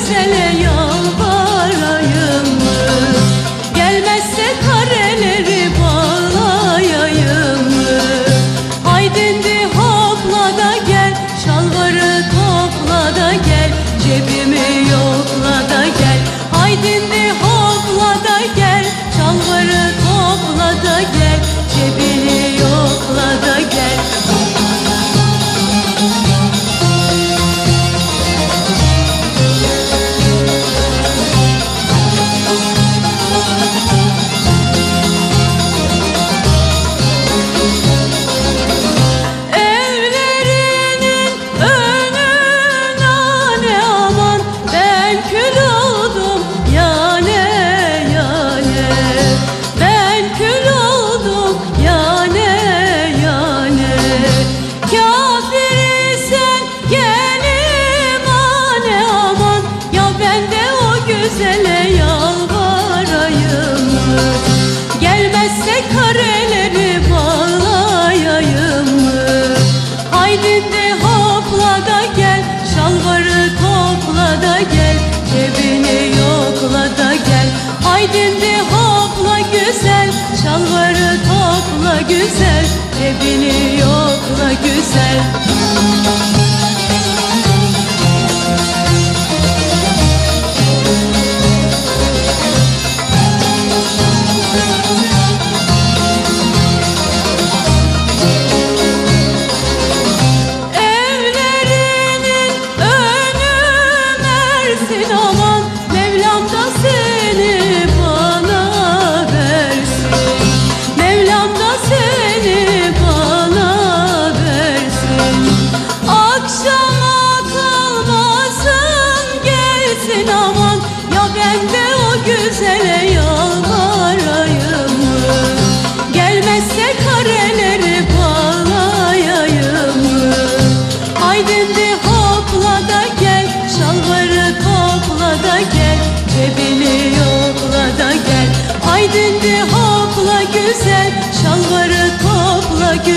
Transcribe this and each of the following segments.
güzele yar Şalvarı topla güzel Cebini yokla güzel.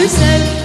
Güzel